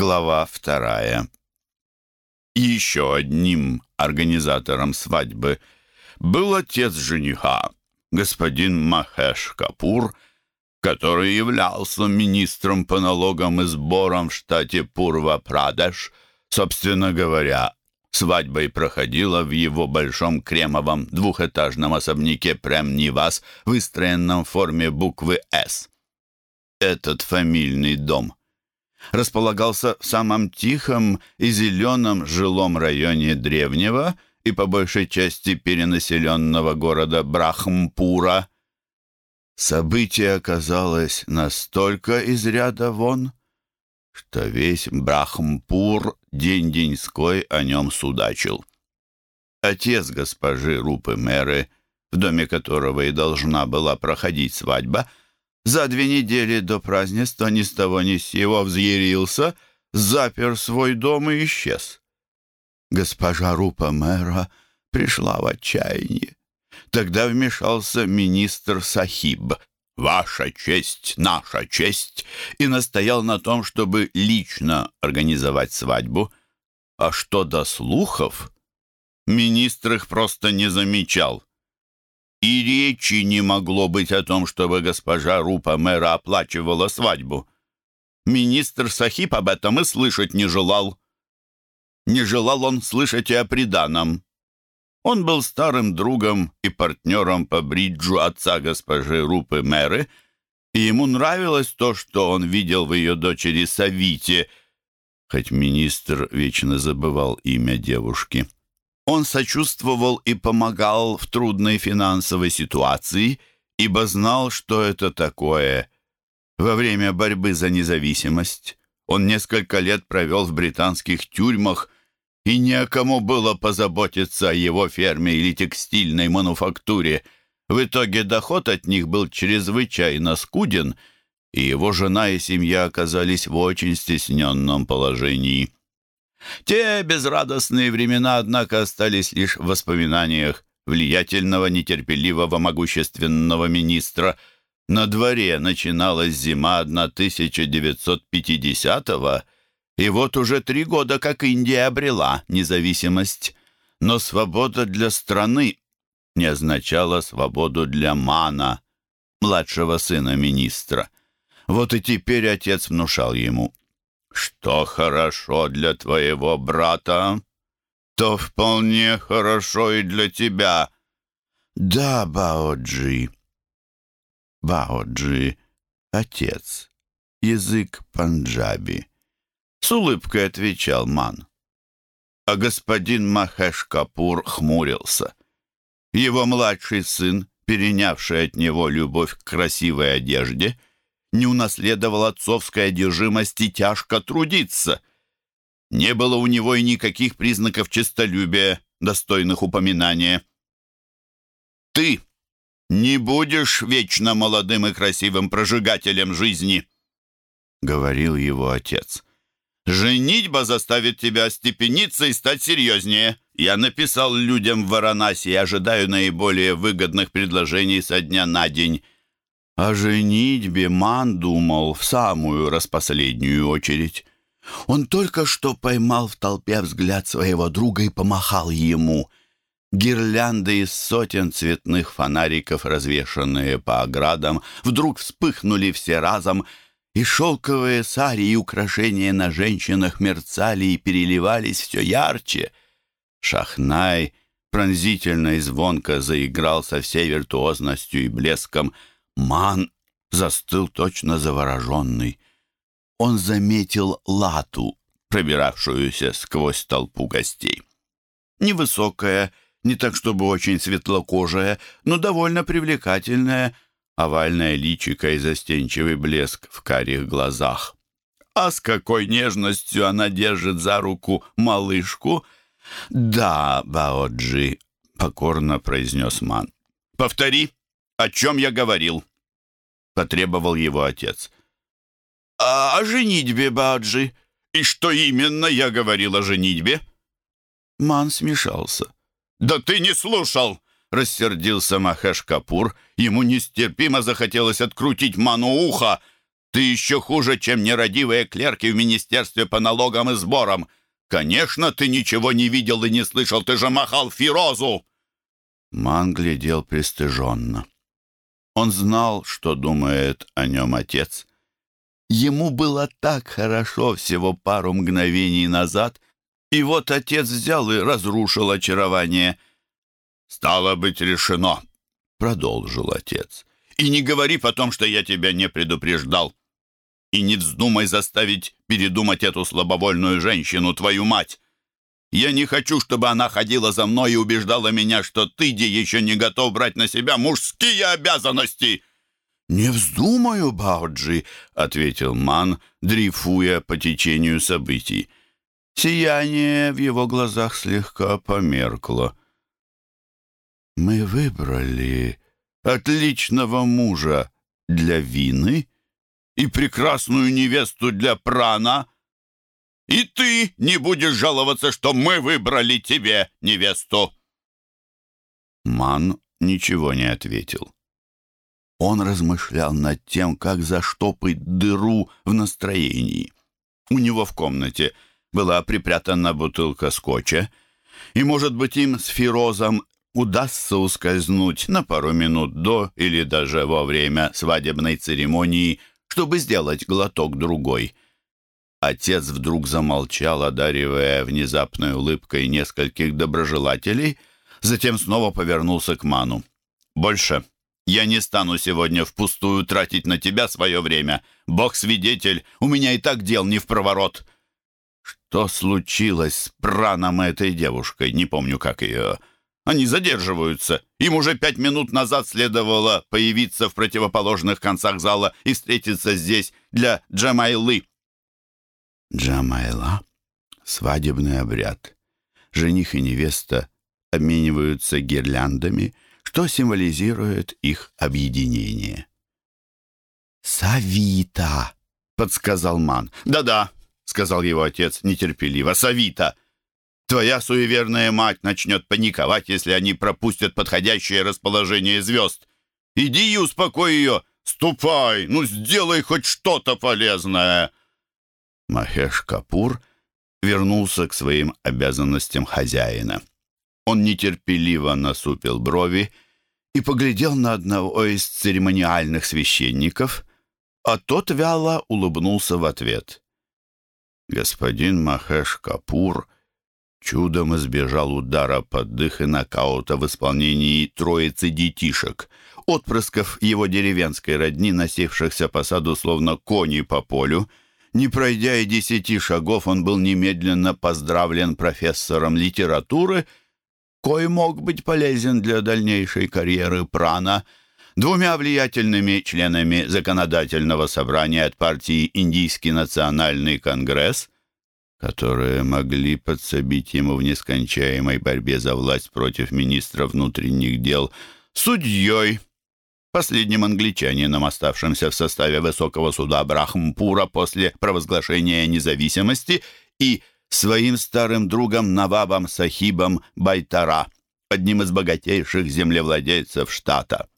Глава вторая. Еще одним организатором свадьбы был отец жениха, господин Махеш Капур, который являлся министром по налогам и сборам в штате Пурва-Прадеш. Собственно говоря, свадьба и проходила в его большом кремовом двухэтажном особняке Прем-Нивас, выстроенном в форме буквы «С». Этот фамильный дом располагался в самом тихом и зеленом жилом районе древнего и по большей части перенаселенного города Брахмпура. Событие оказалось настолько из ряда вон, что весь Брахмпур день-деньской о нем судачил. Отец госпожи Рупы Мэры, в доме которого и должна была проходить свадьба, за две недели до празднества ни с того ни с сего взъярился, запер свой дом и исчез. Госпожа Рупа мэра пришла в отчаяние. Тогда вмешался министр Сахиб. «Ваша честь, наша честь!» и настоял на том, чтобы лично организовать свадьбу. А что до слухов, министр их просто не замечал. И речи не могло быть о том, чтобы госпожа Рупа мэра оплачивала свадьбу. Министр Сахип об этом и слышать не желал. Не желал он слышать и о приданом. Он был старым другом и партнером по бриджу отца госпожи Рупы мэры, и ему нравилось то, что он видел в ее дочери Савите, хоть министр вечно забывал имя девушки. Он сочувствовал и помогал в трудной финансовой ситуации, ибо знал, что это такое. Во время борьбы за независимость он несколько лет провел в британских тюрьмах, и о кому было позаботиться о его ферме или текстильной мануфактуре. В итоге доход от них был чрезвычайно скуден, и его жена и семья оказались в очень стесненном положении. Те безрадостные времена, однако, остались лишь в воспоминаниях влиятельного, нетерпеливого, могущественного министра. На дворе начиналась зима 1950-го, и вот уже три года, как Индия обрела независимость. Но свобода для страны не означала свободу для Мана, младшего сына министра. Вот и теперь отец внушал ему — что хорошо для твоего брата, то вполне хорошо и для тебя. Да, Баоджи. Баоджи — отец, язык панджаби. С улыбкой отвечал Ман. А господин Махеш Капур хмурился. Его младший сын, перенявший от него любовь к красивой одежде — не унаследовал отцовской одержимости тяжко трудиться. Не было у него и никаких признаков честолюбия, достойных упоминания. «Ты не будешь вечно молодым и красивым прожигателем жизни», — говорил его отец. «Женитьба заставит тебя остепениться и стать серьезнее. Я написал людям в Варанаси и ожидаю наиболее выгодных предложений со дня на день». О женитьбе Ман думал в самую распоследнюю очередь. Он только что поймал в толпе взгляд своего друга и помахал ему. Гирлянды из сотен цветных фонариков, развешанные по оградам, вдруг вспыхнули все разом, и шелковые сари и украшения на женщинах мерцали и переливались все ярче. Шахнай пронзительно и звонко заиграл со всей виртуозностью и блеском — Ман застыл точно завороженный. Он заметил лату, пробиравшуюся сквозь толпу гостей. Невысокая, не так чтобы очень светлокожая, но довольно привлекательная, овальное личико и застенчивый блеск в карих глазах. А с какой нежностью она держит за руку малышку! «Да, Баоджи», — покорно произнес Ман. «Повтори, о чем я говорил?» Потребовал его отец. «А о женитьбе, Баджи? И что именно я говорил о женитьбе?» Ман смешался. «Да ты не слушал!» — рассердился Махеш Капур. Ему нестерпимо захотелось открутить Ману ухо. Ты еще хуже, чем нерадивые клерки в Министерстве по налогам и сборам. Конечно, ты ничего не видел и не слышал, ты же махал Фирозу!» Ман глядел пристыженно. Он знал, что думает о нем отец. Ему было так хорошо всего пару мгновений назад, и вот отец взял и разрушил очарование. «Стало быть, решено», — продолжил отец. «И не говори потом, что я тебя не предупреждал. И не вздумай заставить передумать эту слабовольную женщину, твою мать. Я не хочу, чтобы она ходила за мной и убеждала меня, что ты, Ди, еще не готов брать на себя мужские обязанности». «Не вздумаю, Бауджи», — ответил Ман, дрейфуя по течению событий. Сияние в его глазах слегка померкло. «Мы выбрали отличного мужа для Вины и прекрасную невесту для Прана», и ты не будешь жаловаться, что мы выбрали тебе невесту!» Ман ничего не ответил. Он размышлял над тем, как заштопать дыру в настроении. У него в комнате была припрятана бутылка скотча, и, может быть, им с Фирозом удастся ускользнуть на пару минут до или даже во время свадебной церемонии, чтобы сделать глоток другой — Отец вдруг замолчал, одаривая внезапной улыбкой нескольких доброжелателей, затем снова повернулся к Ману. «Больше я не стану сегодня впустую тратить на тебя свое время. Бог свидетель, у меня и так дел не в проворот». «Что случилось с праном этой девушкой? Не помню, как ее...» Они задерживаются. Им уже пять минут назад следовало появиться в противоположных концах зала и встретиться здесь для Джамайлы. Джамайла. Свадебный обряд. Жених и невеста обмениваются гирляндами, что символизирует их объединение. «Савита!» — подсказал Ман. «Да-да», — сказал его отец нетерпеливо. «Савита! Твоя суеверная мать начнет паниковать, если они пропустят подходящее расположение звезд. Иди и успокой ее! Ступай! Ну, сделай хоть что-то полезное!» Махеш Капур вернулся к своим обязанностям хозяина. Он нетерпеливо насупил брови и поглядел на одного из церемониальных священников, а тот вяло улыбнулся в ответ. Господин Махеш Капур чудом избежал удара под дых и нокаута в исполнении троицы детишек, отпрысков его деревенской родни, носившихся по саду словно кони по полю — не пройдя и десяти шагов, он был немедленно поздравлен профессором литературы, кой мог быть полезен для дальнейшей карьеры Прана, двумя влиятельными членами законодательного собрания от партии «Индийский национальный конгресс», которые могли подсобить ему в нескончаемой борьбе за власть против министра внутренних дел, судьей, последним англичанином, оставшимся в составе высокого суда Брахмпура после провозглашения независимости, и своим старым другом Навабом Сахибом Байтара, одним из богатейших землевладельцев штата.